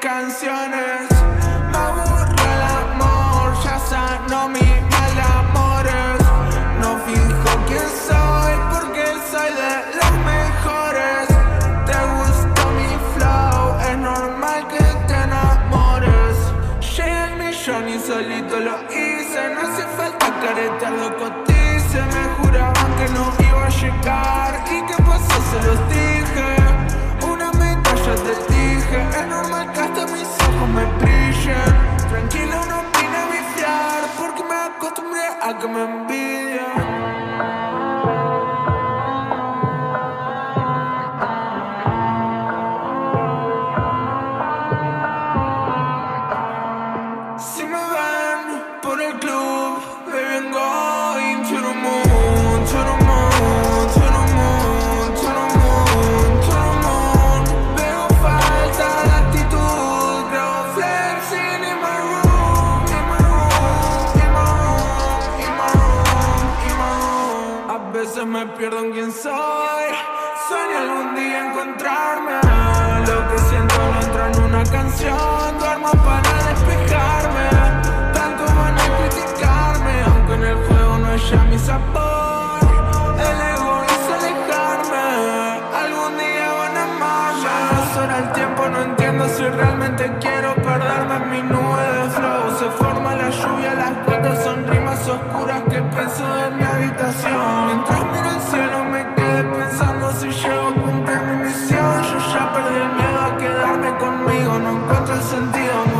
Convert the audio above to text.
canciones. Me aburre el amor, ya sanó mi mal amores. No fijo quién soy porque soy de los mejores. Te gustó mi flow, es normal que te enamores. Llegué al millón y solito lo hice. No hace falta caretear lo cotice. Me juraban que no iba a llegar. Me brillen. Tranquilo, no vine a viciar. Porque me acostumbré a que me envidian. Veces me pierdo en quién soy, sueño algún día encontrarme. Lo que siento no entra en una canción, duermo para despejarme. Tanto van a criticarme, aunque en el juego no haya mi sabor. El ego hizo alejarme, algún día van a amarme. Ya no el tiempo, no entiendo si realmente quiero perderme en mi nube de flow. Se forma la lluvia, las gotas son rimas oscuras que pienso en mi habitación. Mientras miro el cielo me quedé pensando si llego a cumplir mi misión. Yo ya perdí el miedo a quedarme conmigo, no encuentro el sentido